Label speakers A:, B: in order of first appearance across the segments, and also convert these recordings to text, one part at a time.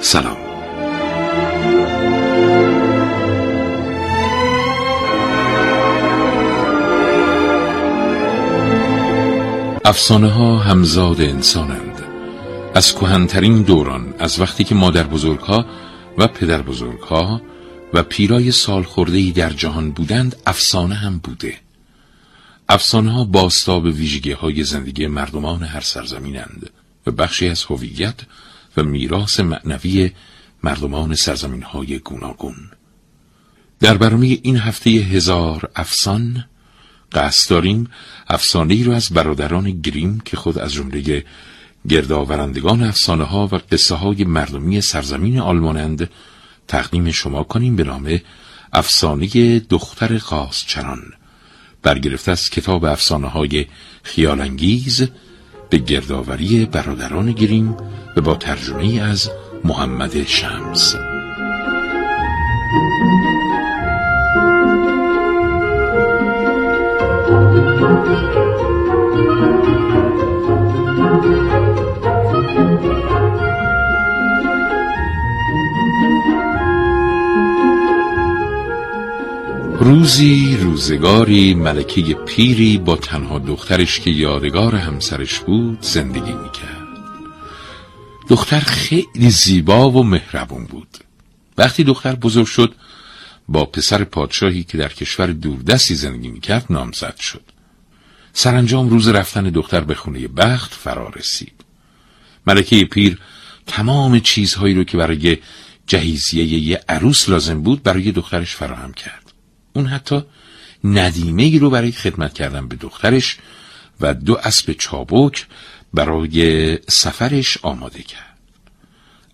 A: سلام. افسانه ها همزاد انسانند. از کهنترین دوران از وقتی که مادر بزرگها و پدر بزرگها و پیرای سال خورده در جهان بودند افسانه هم بوده. افسانه ها باستاب ویژگی های زندگی مردمان هر سرزمینند و بخشی از هویت و میراث معنوی مردمان سرزمین های گوناگون. در برنامه این هفته هزار افسان قصد داریم افسانه رو از برادران گریم که خود از جمله گردآورندگان افسانه ها و قصه های مردمی سرزمین آلمانند تقدیم شما کنیم به نام افسانه دختر قاسچران برگرفته از کتاب افسانه های خیالانگیز به گردآوری برادران گریم و با ترجمه از محمد شمس. روزی روزگاری ملکه پیری با تنها دخترش که یادگار همسرش بود زندگی می‌کرد. دختر خیلی زیبا و مهربون بود. وقتی دختر بزرگ شد با پسر پادشاهی که در کشور دوردستی زندگی می‌کرد نامزد شد. سرانجام روز رفتن دختر به خونه بخت فرا رسید. ملکه پیر تمام چیزهایی رو که برای جهیزیه یه عروس لازم بود برای دخترش فراهم کرد. اون حتی ندیمه ای رو برای خدمت کردن به دخترش و دو اسب چابک برای سفرش آماده کرد.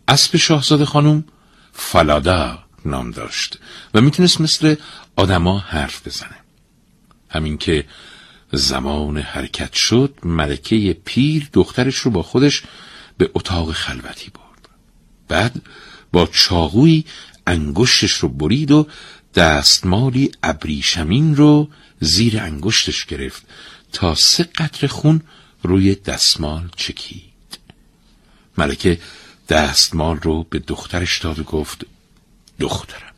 A: اسب شاهزاده خانم فلادا نام داشت و می‌تونست مثل آدما حرف بزنه. همین که زمان حرکت شد ملکه پیر دخترش رو با خودش به اتاق خلوتی برد. بعد با چاقوی انگشتش رو برید و دستمالی ابریشمین رو زیر انگشتش گرفت تا سه قطر خون روی دستمال چکید. ملکه دستمال رو به دخترش داد و گفت دخترم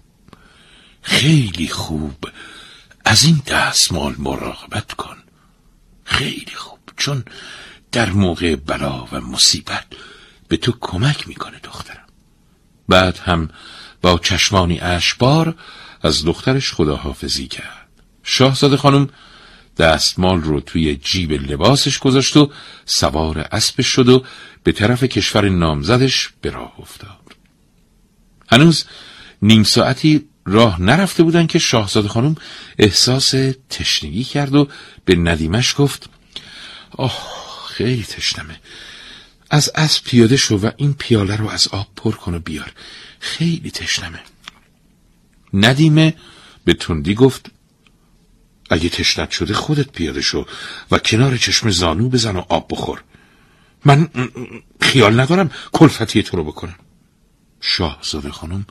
A: خیلی خوب. از این دستمال مراقبت کن. خیلی خوب چون در موقع بلا و مصیبت به تو کمک می‌کنه دخترم. بعد هم با چشمانی اشبار از دخترش خداحافظی کرد. شاهزاده خانم دستمال رو توی جیب لباسش گذاشت و سوار اسبش شد و به طرف کشور نامزدش به راه افتاد. هنوز نیم ساعتی راه نرفته بودن که شاهزاده خانم احساس تشنگی کرد و به ندیمش گفت آه خیلی تشنمه. از اسب پیاده شو و این پیاله رو از آب پر کن و بیار. خیلی تشنمه. ندیمه به تندی گفت اگه تشنت شده خودت پیاده شو و کنار چشم زانو بزن و آب بخور. من خیال ندارم کلفتی تو رو بکنم. شاهزاده خانم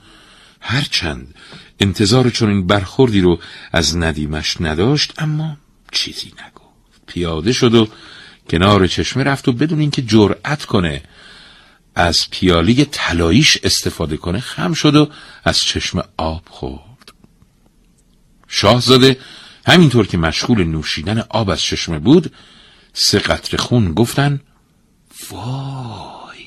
A: هرچند انتظار چون این برخوردی رو از ندیمش نداشت اما چیزی نگفت. پیاده شد و کنار چشمه رفت و بدون اینکه جرأت کنه از پیالی طلاییش استفاده کنه خم شد و از چشم آب خورد. شاهزاده همینطور که مشغول نوشیدن آب از چشمه بود سه قطر خون گفتن وای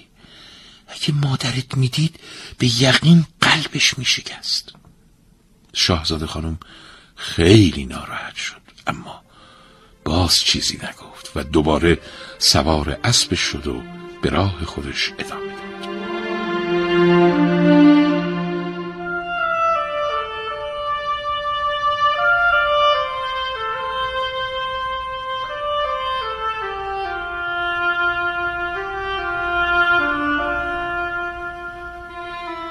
A: اگه مادرت می‌دید به یقین قلبش میشکست. شاهزاده خانم خیلی ناراحت شد اما باز چیزی نگفت و دوباره سوار اسبش شد و به راه خودش ادامه داد.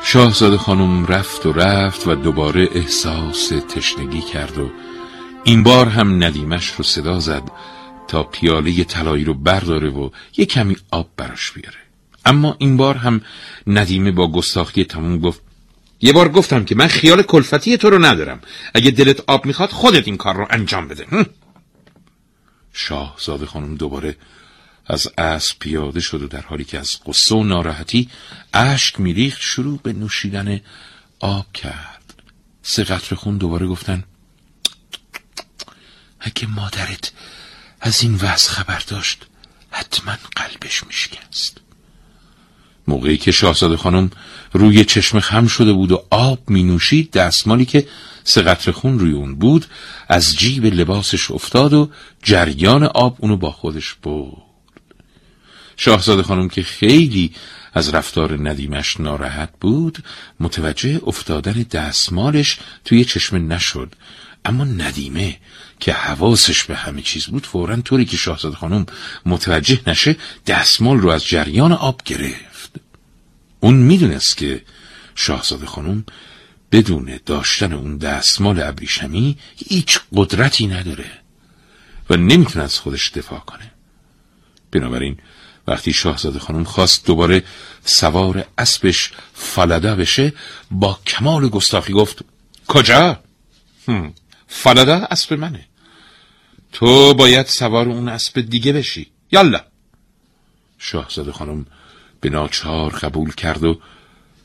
A: شاهزاده خانم رفت و رفت و دوباره احساس تشنگی کرد و این بار هم ندیمش رو صدا زد تا پیاله طلایی رو برداره و یه کمی آب براش بیاره. اما این بار هم ندیمه با گستاخی تموم گفت یه بار گفتم که من خیال کلفتی تو رو ندارم. اگه دلت آب می‌خواد خودت این کار رو انجام بده. شاهزاده خانم دوباره از اسب پیاده شد و در حالی که از قصه و ناراحتی اشک میریخت شروع به نوشیدن آب کرد. سه قطر خون دوباره گفتن اگه مادرت از این وضع خبر داشت حتما قلبش میشکست. موقعی که شاهزاده خانم روی چشم خم شده بود و آب می نوشید دستمالی که سه خون روی اون بود از جیب لباسش افتاد و جریان آب اونو با خودش برد. شاهزاده خانم که خیلی از رفتار ندیمش ناراحت بود متوجه افتادن دستمالش توی چشم نشد. اما ندیمه که حواسش به همه چیز بود فورا طوری که شاهزاده خانم متوجه نشه دستمال رو از جریان آب گرفت. اون می‌دونست که شاهزاده خانم بدون داشتن اون دستمال ابریشمی هیچ قدرتی نداره و نمی‌تونه از خودش دفاع کنه. بنابراین وقتی شاهزاده خانم خواست دوباره سوار اسبش فلده بشه با کمال گستاخی گفت کجا؟ فلده اسب منه. تو باید سوار اون اسب دیگه بشی. یالا. شاهزاده خانم به ناچار قبول کرد و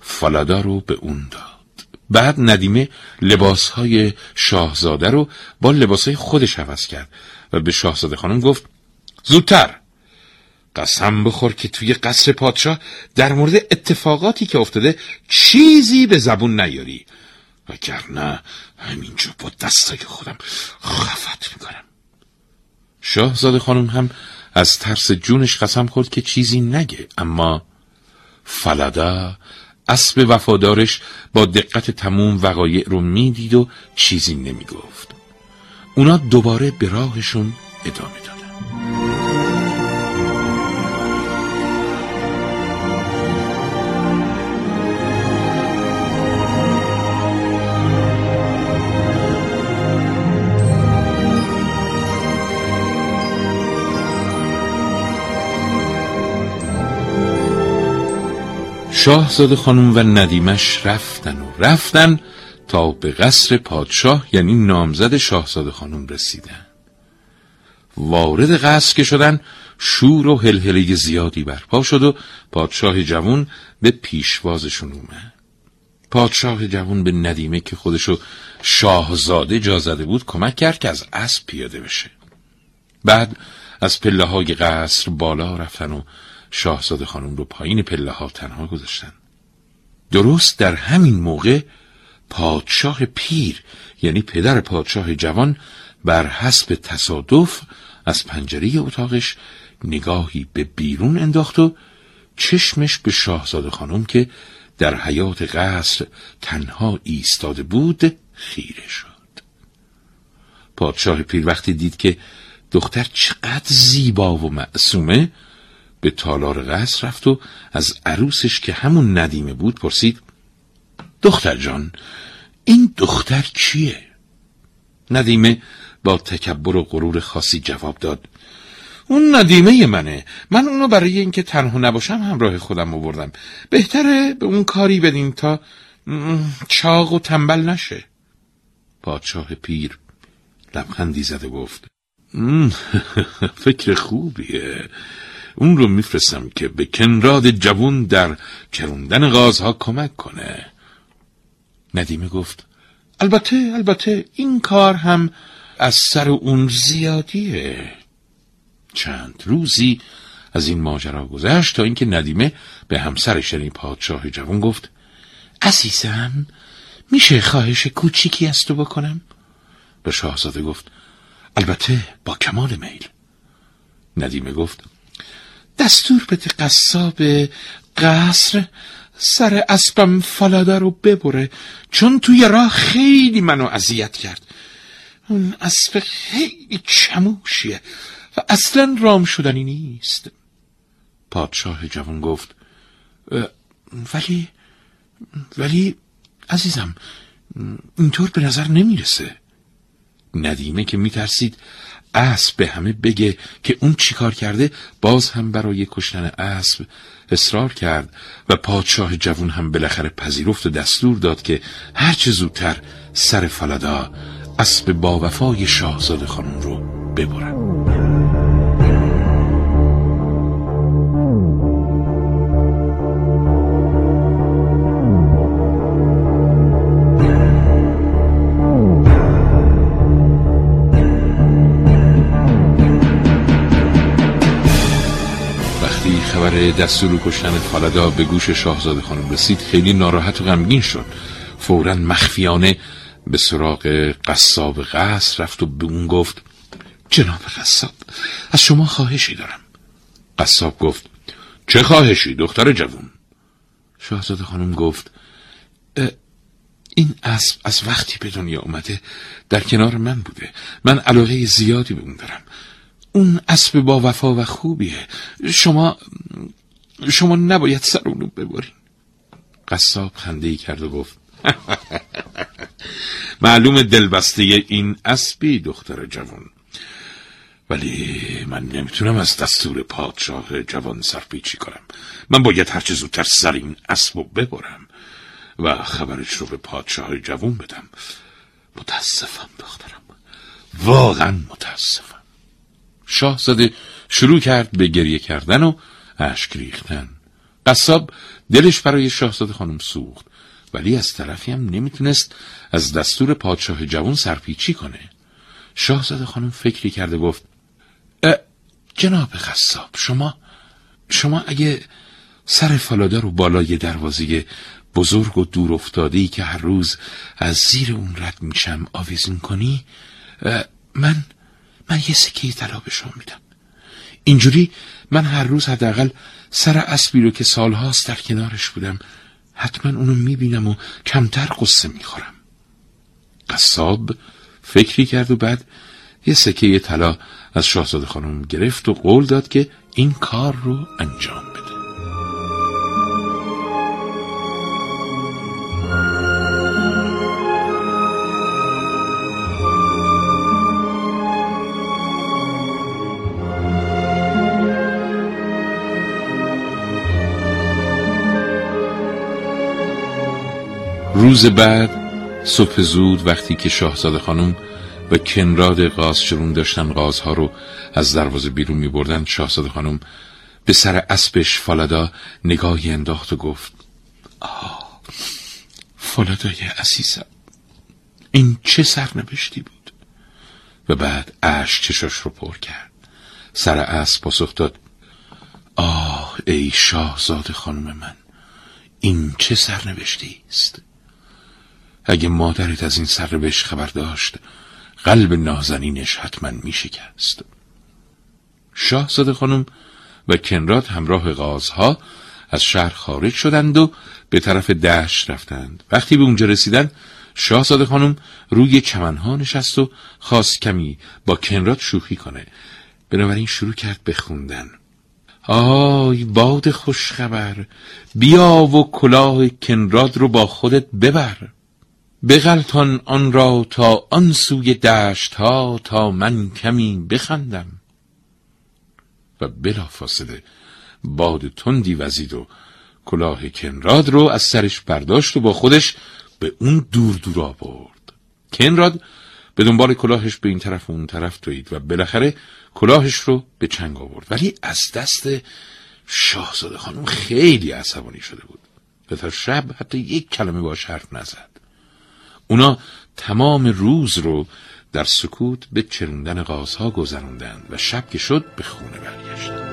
A: فلادا رو به اون داد. بعد ندیمه لباسهای شاهزاده رو با لباسهای خودش عوض کرد و به شاهزاده خانم گفت زودتر. قسم بخور که توی قصر پادشاه در مورد اتفاقاتی که افتاده چیزی به زبون نیاری. وگرنه همینجا با دستای خودم خفت می‌کنم. شاهزاده خانم هم از ترس جونش قسم خورد که چیزی نگه اما فلدا اسب وفادارش با دقت تموم وقایع رو می‌دید و چیزی نمی‌گفت. اونا دوباره به راهشون ادامه دادن شاهزاده خانم و ندیمش رفتن و رفتن تا به قصر پادشاه یعنی نامزد شاهزاده خانم رسیدن. وارد قصر که شدن شور و هلهله زیادی برپا شد و پادشاه جوون به پیشوازشون اومد. پادشاه جوون به ندیمه که خودشو شاهزاده جا زده بود کمک کرد که از اسب پیاده بشه. بعد از پله های قصر بالا رفتن و شاهزاده خانم رو پایین پله ها تنها گذاشتن. درست در همین موقع پادشاه پیر یعنی پدر پادشاه جوان بر حسب تصادف از پنجره اتاقش نگاهی به بیرون انداخت و چشمش به شاهزاده خانم که در حیات قصر تنها ایستاده بود خیره شد. پادشاه پیر وقتی دید که دختر چقدر زیبا و معصومه به تالار قصر رفت و از عروسش که همون ندیمه بود پرسید دختر جان این دختر کیه؟ ندیمه با تکبر و غرور خاصی جواب داد اون ندیمه منه. من اونو برای اینکه تنها نباشم همراه خودم آوردم. بهتره به اون کاری بدین تا چاق و تنبل نشه. پادشاه پیر لبخندی زده گفت فکر خوبیه. اون رو میفرستم که به کنراد جوون در کروندن غازها کمک کنه. ندیمه گفت البته البته این کار هم از سر اون زیادیه. چند روزی از این ماجرا گذشت تا اینکه ندیمه به همسرش یعنی پادشاه جوان گفت عزیزم میشه خواهش کوچیکی از تو بکنم؟ به شاهزاده گفت البته با کمال میل. ندیمه گفت دستور بده قصاب قصر سر اسبم فلاده رو ببره چون توی راه خیلی منو اذیت کرد. اون اسب خیلی چموشیه و اصلا رام شدنی نیست. پادشاه جوان گفت ولی ولی عزیزم اینطور به نظر نمی‌رسه. ندیمه که میترسید اسب به همه بگه که اون چیکار کرده باز هم برای کشتن اسب اصرار کرد و پادشاه جوون هم بالاخره پذیرفت و دستور داد که هرچه زودتر سر فلدا اسب با وفای شاهزاده خانم رو ببرن. دستور کشتن فالدا به گوش شاهزاده خانم رسید خیلی ناراحت و غمگین شد. فورا مخفیانه به سراغ قصاب قصر رفت و به اون گفت جناب قصاب از شما خواهشی دارم. قصاب گفت چه خواهشی دختر جوون؟ شاهزاده خانم گفت این اسب از وقتی به دنیا اومده در کنار من بوده. من علاقه زیادی به اون دارم. اون اسب با وفا و خوبیه. شما شما نباید سر اونو ببرین. قصاب خنده کرد و گفت معلوم دلبسته این اسبی دختر جوان. ولی من نمی‌تونم از دستور پادشاه جوان سرپیچی کنم. من باید هرچه زودتر سر این اسب رو ببرم و خبرش رو به پادشاه جوان بدم. متاسفم دخترم. واقعا متاسفم. شاهزاده شروع کرد به گریه کردن و اشک ریختن. قصاب دلش برای شاهزاده خانم سوخت ولی از طرفی هم نمی‌تونست از دستور پادشاه جوان سرپیچی کنه. شاهزاده خانم فکری کرده گفت جناب قصاب شما شما اگه سر فلادا رو بالای دروازه بزرگ و دور افتاده که هر روز از زیر اون رد میشم آویزون کنی من من یه سکه طلا به شما میدم. اینجوری من هر روز حداقل سر اسبی رو که سالهاست در کنارش بودم حتما اونو می‌بینم و کمتر قصه می‌خورم. قصاب فکری کرد و بعد یه سکه طلا از شاهزاده خانم گرفت و قول داد که این کار رو انجام روز بعد صبح زود وقتی که شاهزاده خانم و کنراد قازچرون داشتن قازها رو از دروازه بیرون می بردن شاهزاده خانم به سر اسبش فالدا نگاهی انداخت و گفت آه فالادای عزیزم این چه سرنوشتی بود؟ و بعد اش چشاش رو پر کرد. سر اسب پاسخ داد آه ای شاهزاده خانم من این چه سرنوشتی است؟ اگه مادرت از این سرنوشت خبر داشت قلب نازنینش حتما می شکست. شاهزاده خانم و کنراد همراه غازها از شهر خارج شدند و به طرف دشت رفتند. وقتی به اونجا رسیدن شاهزاده خانم روی چمنها نشست و خواست کمی با کنراد شوخی کنه. بنابراین شروع کرد به آی باد خوشخبر بیا و کلاه کنراد رو با خودت ببر. بغلتان آن را تا آن سوی دشت ها تا من کمی بخندم. و بلافاصله باد تندی وزید و کلاه کنراد رو از سرش برداشت و با خودش به اون دور دور آورد. کنراد به دنبال کلاهش به این طرف و اون طرف دوید و بالاخره کلاهش رو به چنگ آورد. ولی از دست شاهزاده خانم خیلی عصبانی شده بود. و تا شب حتی یک کلمه باش حرف نزد. اونا تمام روز رو در سکوت به چرندن قازها گذراندند و شب که شد به خونه برگشتند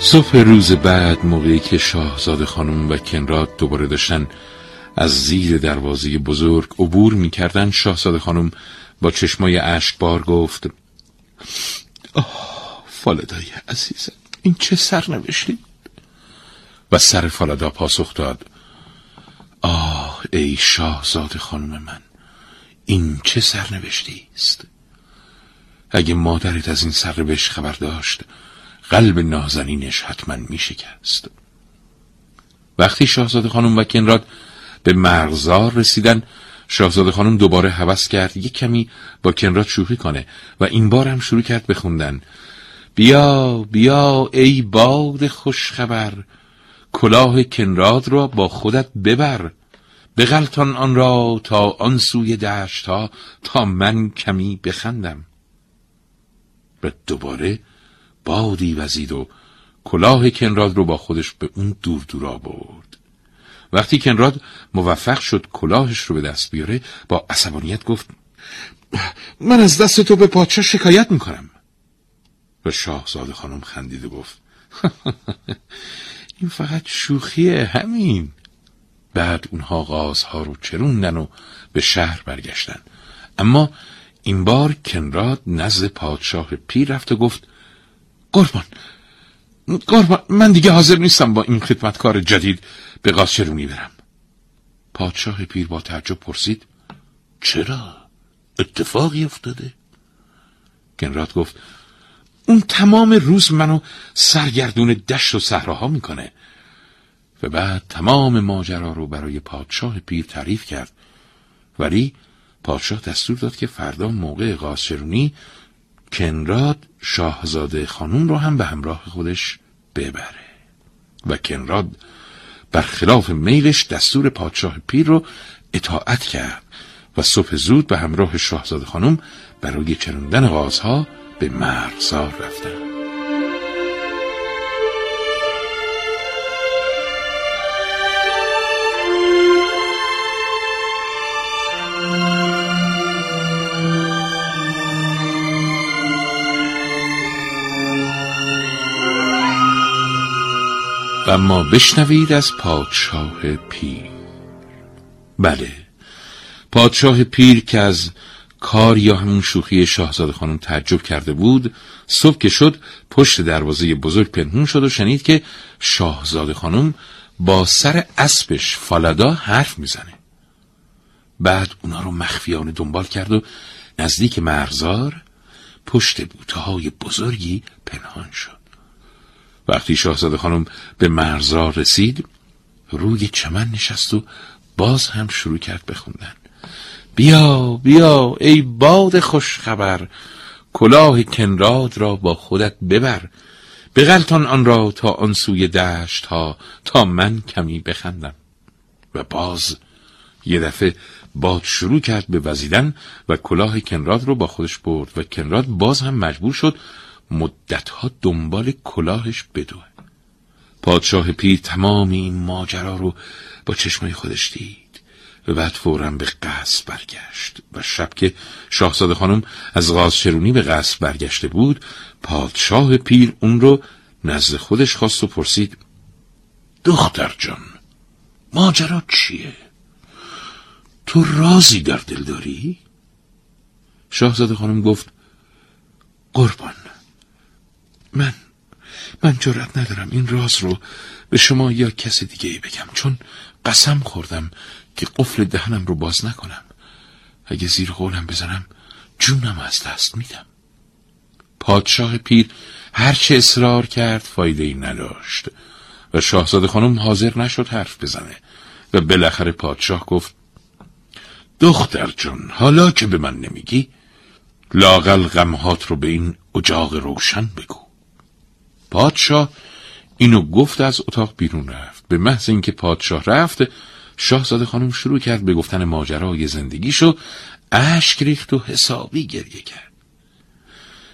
A: صبح روز بعد موقعی که شاهزاده خانم و کنراد دوباره داشتن از زیر دروازه بزرگ عبور می‌کردن شاهزاده خانم با چشمای بار گفت آه فالدای عزیزم این چه سرنوشتی و سر فالدا پاسخ داد آه ای شاهزاد خانم من این چه سرنوشتی است؟ اگه مادرت از این سرنوشت خبر داشت قلب نازنینش حتما می شکست وقتی شاهزاده خانم و کنراد به مرغزار رسیدن شاهزاده خانم دوباره هوس کرد یک کمی با کنراد شوخی کنه و این بار هم شروع کرد بخوندن بیا بیا ای باد خوشخبر کلاه کنراد را با خودت ببر. بغلتان آن را تا آن سوی دشت ها تا من کمی بخندم. و دوباره بادی وزید و کلاه کنراد رو با خودش به اون دور دورا برد وقتی کنراد موفق شد کلاهش رو به دست بیاره با عصبانیت گفت من از دست تو به پادشاه شکایت می‌کنم. و شاهزاده خانم خندید و گفت این فقط شوخیه همین. بعد اونها غازها رو چروندن و به شهر برگشتن. اما این بار کنراد نزد پادشاه پیر رفت و گفت قربان. قربان من دیگه حاضر نیستم با این خدمتکار جدید به قاسچرونی برم. پادشاه پیر با تعجب پرسید چرا؟ اتفاقی افتاده؟ کنراد گفت اون تمام روز منو سرگردون دشت و صحراها می‌کنه. و بعد تمام ماجرا رو برای پادشاه پیر تعریف کرد. ولی پادشاه دستور داد که فردا موقع قاسچرونی کنراد شاهزاده خانوم رو هم به همراه خودش ببره. و کنراد برخلاف میلش دستور پادشاه پیر رو اطاعت کرد و صبح زود به همراه شاهزاده خانم برای چرندن غازها به مرغزار رفتند اما بشنوید از پادشاه پیر. بله پادشاه پیر که از کار یا همون شوخی شاهزاده خانم تعجب کرده بود صبح که شد پشت دروازه بزرگ پنهون شد و شنید که شاهزاده خانم با سر اسبش فالدا حرف می‌زنه. بعد اونا رو مخفیانه دنبال کرد و نزدیک مرزار پشت بوته های بزرگی پنهان شد. وقتی شاهزاده خانم به مرزار رسید روی چمن نشست و باز هم شروع کرد بخوندن بیا بیا ای باد خوشخبر کلاه کنراد را با خودت ببر. بغلتان آن را تا آن سوی دشت ها تا من کمی بخندم. و باز یه دفعه باد شروع کرد به وزیدن و کلاه کنراد رو با خودش برد و کنراد باز هم مجبور شد مدتها دنبال کلاهش بدوه پادشاه پیر تمام این ماجرا رو با چشمای خودش دید و بعد فورا به قصد برگشت و شب که شاهزاده خانم از غازشرونی به قصد برگشته بود پادشاه پیر اون رو نزد خودش خواست و پرسید دختر جان ماجرا چیه؟ تو رازی در دل داری؟ شاهزاده خانم گفت قربان من من جرأت ندارم این راز رو به شما یا کسی دیگه ای بگم. چون قسم خوردم که قفل دهنم رو باز نکنم. اگه زیر قولم بزنم جونم از دست میدم. پادشاه پیر هرچه اصرار کرد فایده ای نداشت. و شاهزاده خانم حاضر نشد حرف بزنه. و بالاخره پادشاه گفت دختر جون حالا که به من نمیگی لاقل غمهات رو به این اجاق روشن بگو. پادشاه اینو گفت از اتاق بیرون رفت. به محض اینکه پادشاه رفت شاهزاده خانم شروع کرد به گفتن ماجرای زندگیشو اشک ریخت و حسابی گریه کرد.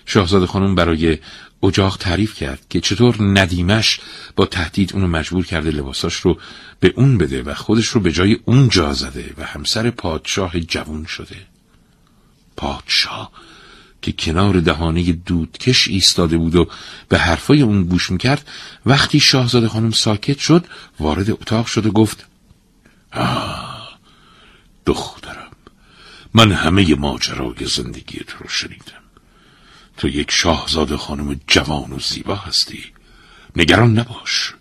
A: شاهزاده خانم برای اجاق تعریف کرد که چطور ندیمش با تهدید اونو مجبور کرده لباساش رو به اون بده و خودش رو به جای اون جا زده و همسر پادشاه جوون شده. پادشاه که کنار دهانه دودکش ایستاده بود و به حرفای اون گوش می‌کرد وقتی شاهزاده خانم ساکت شد وارد اتاق شد و گفت آه دخترم من همه ماجرای زندگیت رو شنیدم. تو یک شاهزاده خانم جوان و زیبا هستی. نگران نباش.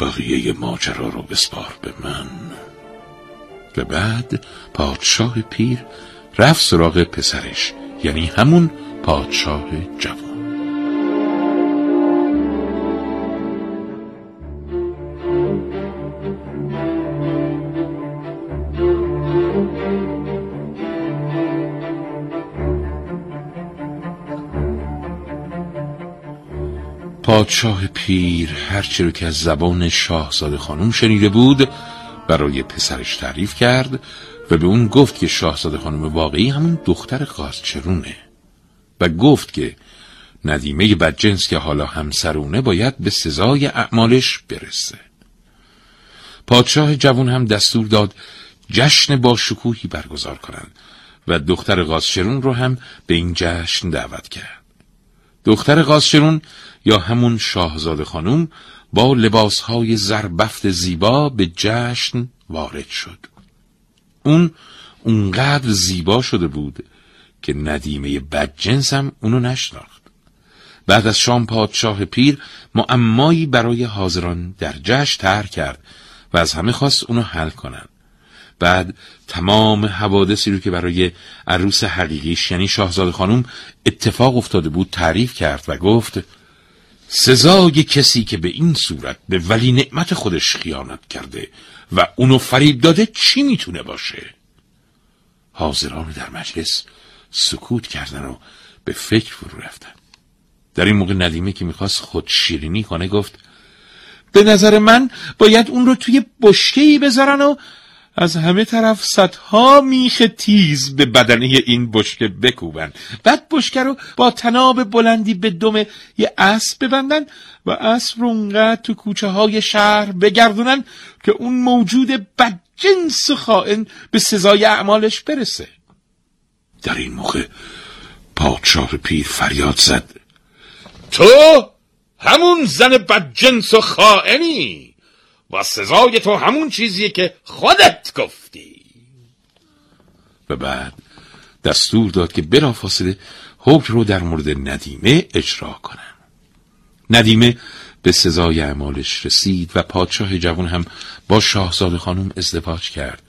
A: بقیه ماجرا رو بسپار به من. و بعد پادشاه پیر رفت سراغ پسرش یعنی همون پادشاه جوان. پادشاه پیر هرچی رو که از زبان شاهزاده خانم شنیده بود برای پسرش تعریف کرد و به اون گفت که شاهزاده خانم واقعی همون دختر قازچرونه و گفت که ندیمه بدجنس که حالا همسرونه باید به سزای اعمالش برسه. پادشاه جوان هم دستور داد جشن با شکوهی برگزار کنند و دختر قازچرون رو هم به این جشن دعوت کرد. دختر قازچرون یا همون شاهزاده خانوم با لباسهای زربفت زیبا به جشن وارد شد. اون اونقدر زیبا شده بود که ندیمه بدجنس هم اونو نشناخت. بعد از شام پادشاه پیر معمایی برای حاضران در جشن تر کرد و از همه خواست اونو حل کنن. بعد تمام حوادثی رو که برای عروس حقیقیش یعنی شاهزاده خانم اتفاق افتاده بود تعریف کرد و گفت سزای کسی که به این صورت به ولی نعمت خودش خیانت کرده و اونو فریب داده چی می‌تونه باشه؟ حاضران در مجلس سکوت کردن و به فکر فرو رفتن در این موقع ندیمه که می‌خواست خود شیرینی کنه گفت به نظر من باید اون رو توی بشکهی بذارن و از همه طرف صدها میخ تیز به بدنه این بشکه بکوبن بعد بشکه رو با تناب بلندی به دم یه اسب ببندن و اسب رو اونقدر تو کوچه های شهر بگردونن که اون موجود بدجنس خائن به سزای اعمالش برسه. در این موقع پادشاه پیر فریاد زد. تو همون زن بدجنس و خائنی و سزای تو همون چیزیه که خودت گفتی. و بعد دستور داد که بلافاصله حکم رو در مورد ندیمه اجرا کنن. ندیمه به سزای اعمالش رسید و پادشاه جوان هم با شاهزاده خانم ازدواج کرد.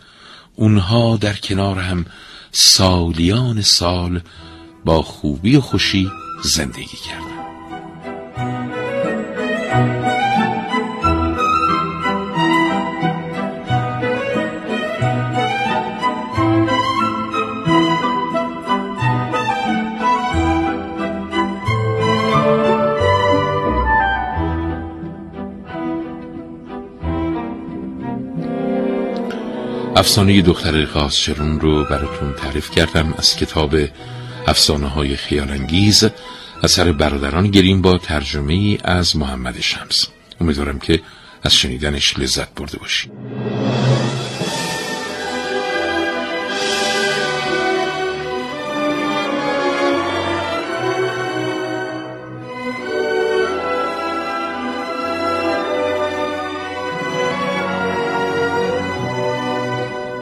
A: اونها در کنار هم سالیان سال با خوبی و خوشی زندگی کردند. افسانه دختر قاسچرون رو براتون تعریف کردم از کتاب افسانه های خیالانگیز اثر برادران گریم با ترجمه ای از محمد شمس. امیدوارم که از شنیدنش لذت برده باشید.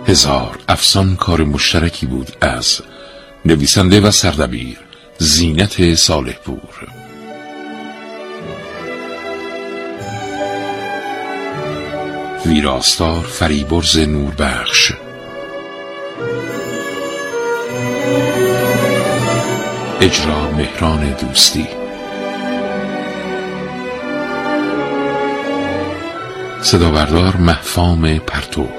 A: هزار افسان کار مشترکی بود از نویسنده و سردبیر زینت صالح پور ویراستار فریبرز نوربخش. اجرا مهران دوستی. صدا بردار محفام پرتو.